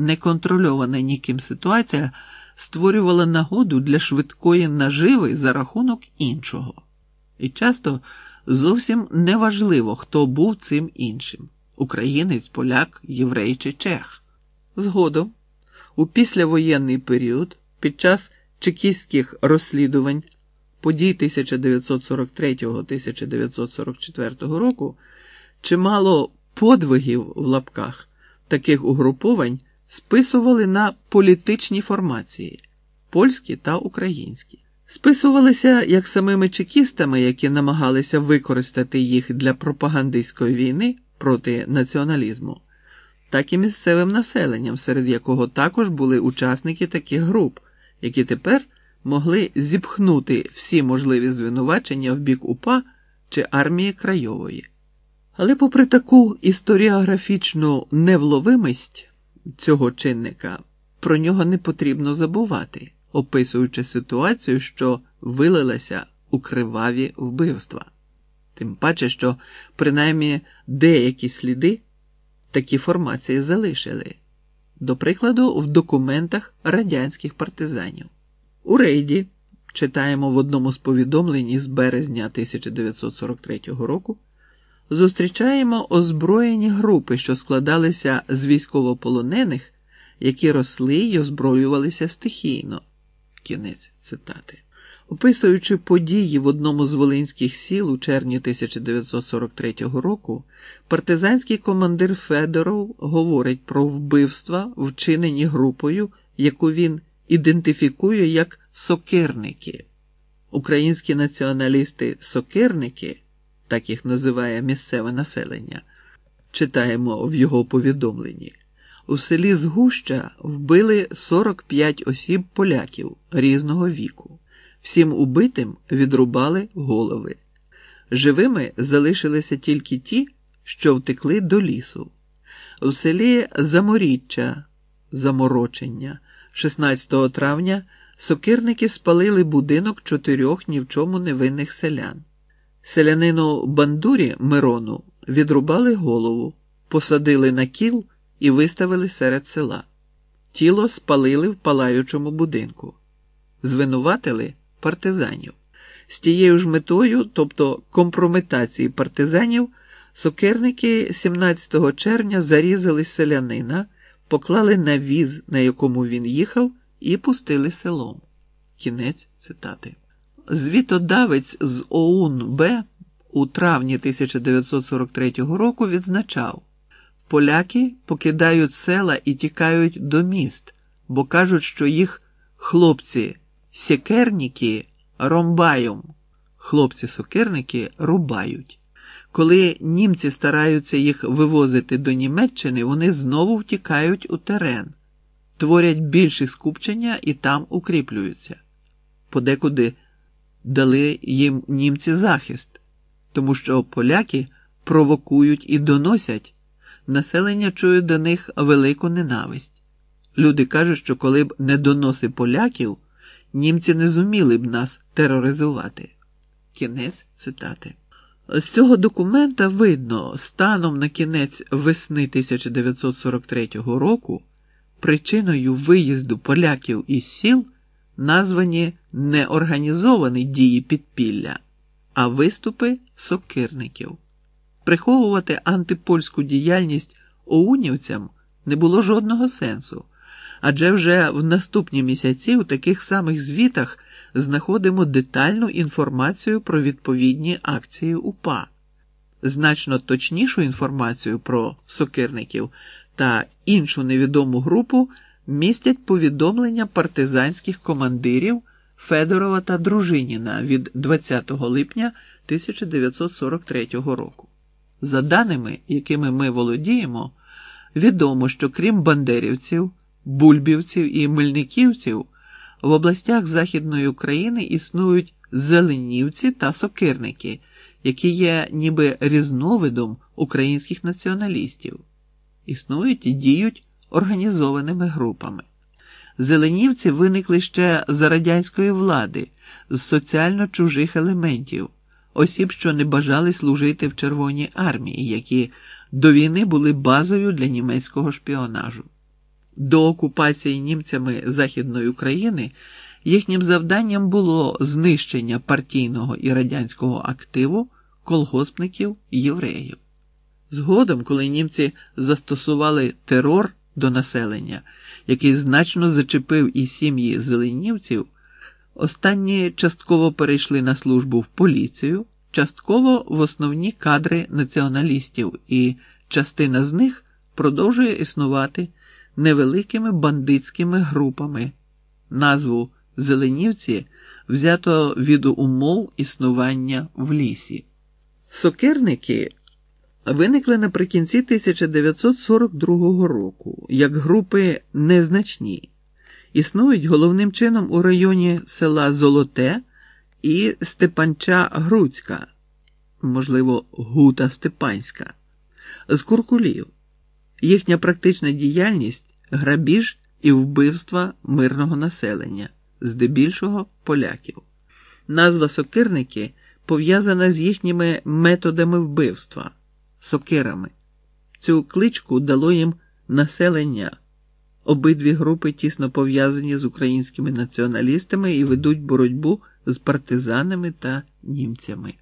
неконтрольована ніким ситуація створювала нагоду для швидкої наживи за рахунок іншого. І часто зовсім неважливо, хто був цим іншим українець, поляк, єврей чи чех. Згодом, у післявоєнний період, під час чекістських розслідувань подій 1943-1944 року, чимало подвигів в лапках таких угруповань списували на політичні формації польські та українські. Списувалися як самими чекістами, які намагалися використати їх для пропагандистської війни проти націоналізму, так і місцевим населенням, серед якого також були учасники таких груп, які тепер могли зіпхнути всі можливі звинувачення в бік УПА чи армії Крайової. Але, попри таку історіографічну невловимість цього чинника, про нього не потрібно забувати, описуючи ситуацію, що вилилася у криваві вбивства. Тим паче, що принаймні деякі сліди такі формації залишили, до прикладу, в документах радянських партизанів. У рейді читаємо в одному з повідомлень з березня 1943 року. Зустрічаємо озброєні групи, що складалися з військовополонених, які росли й озброювалися стихійно. Кінець цитати. Описуючи події в одному з волинських сіл у червні 1943 року, партизанський командир Федоров говорить про вбивства, вчинені групою, яку він ідентифікує як сокирники. Українські націоналісти-сокирники, так їх називає місцеве населення, читаємо в його повідомленні. У селі Згуща вбили 45 осіб поляків різного віку. Всім убитим відрубали голови. Живими залишилися тільки ті, що втекли до лісу. У селі Заморіччя, Заморочення, 16 травня сокирники спалили будинок чотирьох ні в чому невинних селян. Селянину бандурі Мирону відрубали голову, посадили на кіл і виставили серед села. Тіло спалили в палаючому будинку. Звинуватили партизанів. З тією ж метою, тобто компрометації партизанів, сокирники 17 червня зарізали селянина, поклали на віз, на якому він їхав, і пустили селом. Кінець цитати. Звітодавець з ОУН Б у травні 1943 року відзначав: поляки покидають села і тікають до міст, бо кажуть, що їх хлопці секерніки ромбаєм. Хлопці-сокирники рубають. Коли німці стараються їх вивозити до Німеччини, вони знову втікають у терен, творять більші скупчення і там укріплюються. Подекуди дали їм німці захист, тому що поляки провокують і доносять, населення чує до них велику ненависть. Люди кажуть, що коли б не доноси поляків, німці не зуміли б нас тероризувати. Кінець цитати. З цього документа видно, станом на кінець весни 1943 року причиною виїзду поляків із сіл названі не організовані дії підпілля, а виступи сокирників. Приховувати антипольську діяльність оунівцям не було жодного сенсу, адже вже в наступні місяці у таких самих звітах знаходимо детальну інформацію про відповідні акції УПА, значно точнішу інформацію про сокирників та іншу невідому групу містять повідомлення партизанських командирів Федорова та Дружиніна від 20 липня 1943 року. За даними, якими ми володіємо, відомо, що крім бандерівців, бульбівців і мельниківців в областях Західної України існують зеленівці та сокирники, які є ніби різновидом українських націоналістів, існують і діють організованими групами. Зеленівці виникли ще за радянської влади з соціально чужих елементів, осіб, що не бажали служити в Червоній армії, які до війни були базою для німецького шпіонажу. До окупації німцями Західної України їхнім завданням було знищення партійного і радянського активу, колгоспників євреїв. Згодом, коли німці застосували терор до населення, який значно зачепив і сім'ї зеленівців, останні частково перейшли на службу в поліцію, частково в основні кадри націоналістів, і частина з них продовжує існувати невеликими бандитськими групами. Назву Зеленівці взято від умов існування в лісі. Сокерники виникли наприкінці 1942 року як групи незначні, існують головним чином у районі села Золоте і Степанча Груцька, можливо, Гута Степанська, з Куркулів. Їхня практична діяльність грабіж і вбивства мирного населення, здебільшого поляків. Назва сокирники пов'язана з їхніми методами вбивства сокирами. Цю кличку дало їм населення. Обидві групи тісно пов'язані з українськими націоналістами і ведуть боротьбу з партизанами та німцями.